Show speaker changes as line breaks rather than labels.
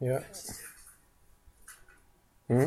Yeah. Hmm?